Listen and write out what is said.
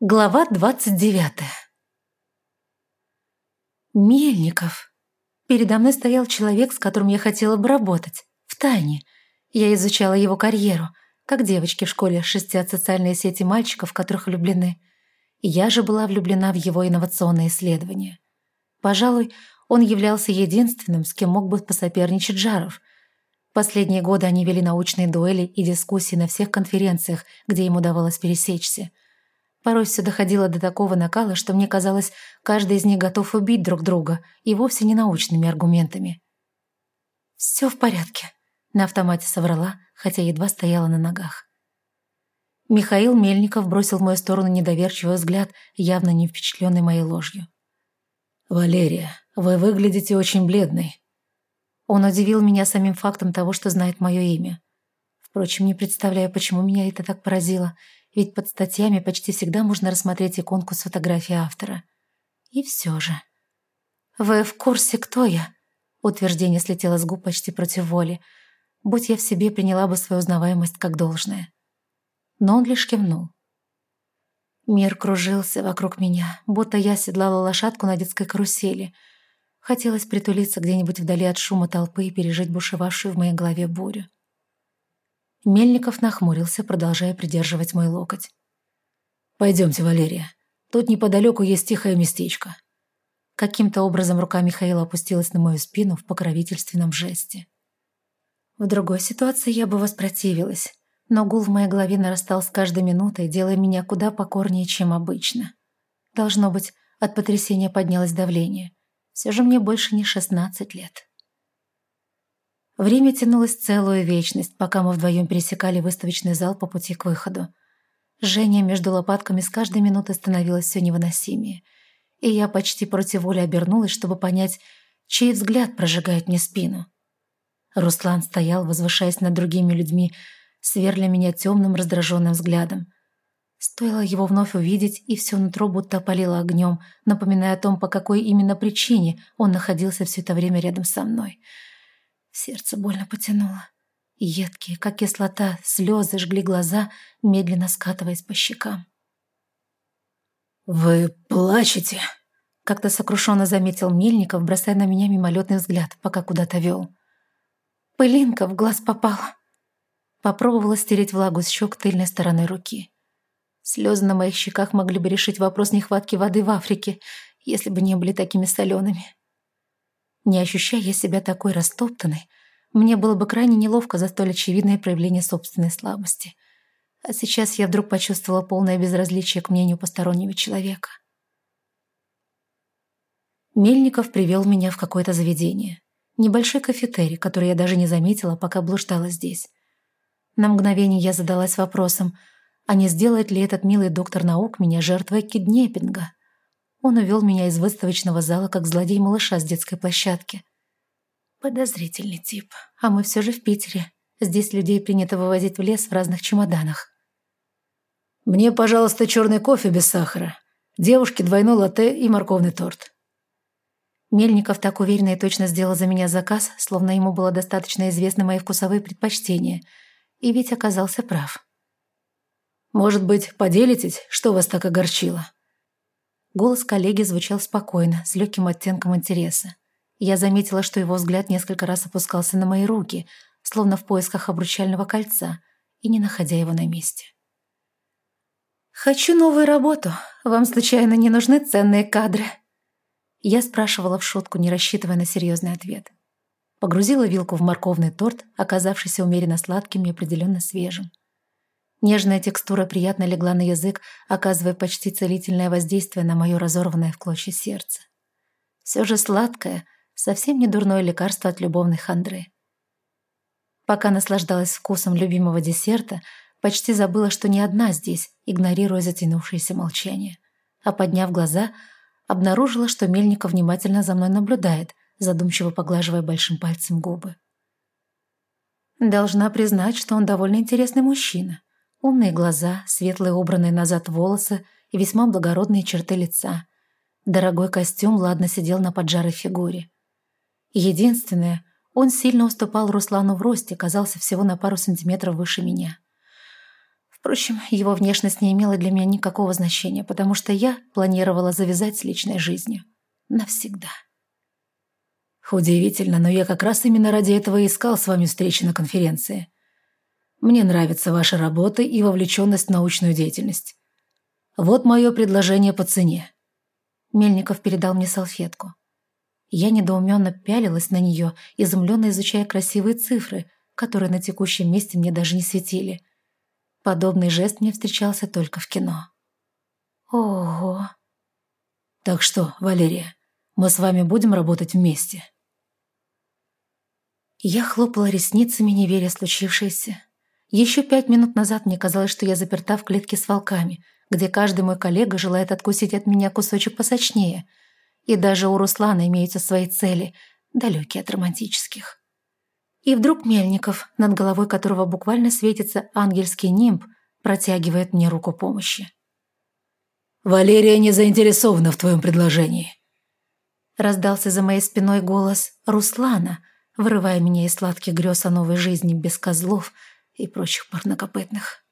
Глава двадцать девятая. Мельников. Передо мной стоял человек, с которым я хотела бы работать. В тайне. Я изучала его карьеру, как девочки в школе шестят социальные сети мальчиков, которых влюблены. Я же была влюблена в его инновационные исследования. Пожалуй, он являлся единственным, с кем мог бы посоперничать Жаров. Последние годы они вели научные дуэли и дискуссии на всех конференциях, где им удавалось пересечься. Порой все доходило до такого накала, что мне казалось, каждый из них готов убить друг друга, и вовсе не научными аргументами. «Все в порядке», — на автомате соврала, хотя едва стояла на ногах. Михаил Мельников бросил в мою сторону недоверчивый взгляд, явно не впечатленный моей ложью. «Валерия, вы выглядите очень бледной». Он удивил меня самим фактом того, что знает мое имя. Впрочем, не представляю, почему меня это так поразило — ведь под статьями почти всегда можно рассмотреть иконку с фотографией автора. И все же. «Вы в курсе, кто я?» Утверждение слетело с губ почти против воли. Будь я в себе, приняла бы свою узнаваемость как должное. Но он лишь кивнул. Мир кружился вокруг меня, будто я седлала лошадку на детской карусели. Хотелось притулиться где-нибудь вдали от шума толпы и пережить бушевавшую в моей голове бурю. Мельников нахмурился, продолжая придерживать мой локоть. «Пойдемте, Валерия. Тут неподалеку есть тихое местечко». Каким-то образом рука Михаила опустилась на мою спину в покровительственном жесте. В другой ситуации я бы воспротивилась, но гул в моей голове нарастал с каждой минутой, делая меня куда покорнее, чем обычно. Должно быть, от потрясения поднялось давление. Все же мне больше не шестнадцать лет. Время тянулось целую вечность, пока мы вдвоем пересекали выставочный зал по пути к выходу. Жжение между лопатками с каждой минутой становилось все невыносимее. И я почти против воли обернулась, чтобы понять, чей взгляд прожигает мне спину. Руслан стоял, возвышаясь над другими людьми, сверля меня темным раздраженным взглядом. Стоило его вновь увидеть, и все нутро будто опалило огнем, напоминая о том, по какой именно причине он находился все это время рядом со мной — Сердце больно потянуло. Едкие, как кислота, слезы жгли глаза, медленно скатываясь по щекам. «Вы плачете?» Как-то сокрушенно заметил Мельников, бросая на меня мимолетный взгляд, пока куда-то вел. Пылинка в глаз попала. Попробовала стереть влагу с щек тыльной стороной руки. Слезы на моих щеках могли бы решить вопрос нехватки воды в Африке, если бы не были такими солеными. Не ощущая себя такой растоптанной, мне было бы крайне неловко за столь очевидное проявление собственной слабости. А сейчас я вдруг почувствовала полное безразличие к мнению постороннего человека. Мельников привел меня в какое-то заведение. Небольшой кафетерий, который я даже не заметила, пока блуждала здесь. На мгновение я задалась вопросом, а не сделает ли этот милый доктор наук меня жертвой киднеппинга? Он увел меня из выставочного зала, как злодей малыша с детской площадки. Подозрительный тип. А мы все же в Питере. Здесь людей принято вывозить в лес в разных чемоданах. «Мне, пожалуйста, черный кофе без сахара. Девушке двойной латте и морковный торт». Мельников так уверенно и точно сделал за меня заказ, словно ему было достаточно известно мои вкусовые предпочтения. И ведь оказался прав. «Может быть, поделитесь, что вас так огорчило?» Голос коллеги звучал спокойно, с легким оттенком интереса. Я заметила, что его взгляд несколько раз опускался на мои руки, словно в поисках обручального кольца, и не находя его на месте. «Хочу новую работу. Вам, случайно, не нужны ценные кадры?» Я спрашивала в шутку, не рассчитывая на серьезный ответ. Погрузила вилку в морковный торт, оказавшийся умеренно сладким и определенно свежим. Нежная текстура приятно легла на язык, оказывая почти целительное воздействие на мое разорванное в клочья сердце. Все же сладкое, совсем не дурное лекарство от любовной хандры. Пока наслаждалась вкусом любимого десерта, почти забыла, что не одна здесь, игнорируя затянувшееся молчание. А подняв глаза, обнаружила, что Мельников внимательно за мной наблюдает, задумчиво поглаживая большим пальцем губы. Должна признать, что он довольно интересный мужчина. Умные глаза, светлые убранные назад волосы и весьма благородные черты лица. Дорогой костюм ладно сидел на поджарой фигуре. Единственное, он сильно уступал Руслану в росте, казался всего на пару сантиметров выше меня. Впрочем, его внешность не имела для меня никакого значения, потому что я планировала завязать с личной жизнью. Навсегда. Удивительно, но я как раз именно ради этого и искал с вами встречи на конференции. Мне нравится ваша работа и вовлеченность в научную деятельность. Вот мое предложение по цене. Мельников передал мне салфетку. Я недоуменно пялилась на нее, изумленно изучая красивые цифры, которые на текущем месте мне даже не светили. Подобный жест мне встречался только в кино. Ого! Так что, Валерия, мы с вами будем работать вместе? Я хлопала ресницами, не веря случившееся. Еще пять минут назад мне казалось, что я заперта в клетке с волками, где каждый мой коллега желает откусить от меня кусочек посочнее. И даже у Руслана имеются свои цели, далекие от романтических. И вдруг Мельников, над головой которого буквально светится ангельский нимб, протягивает мне руку помощи. «Валерия не заинтересована в твоем предложении», раздался за моей спиной голос Руслана, вырывая меня из сладких грез о новой жизни без козлов и прочих парнокопытных.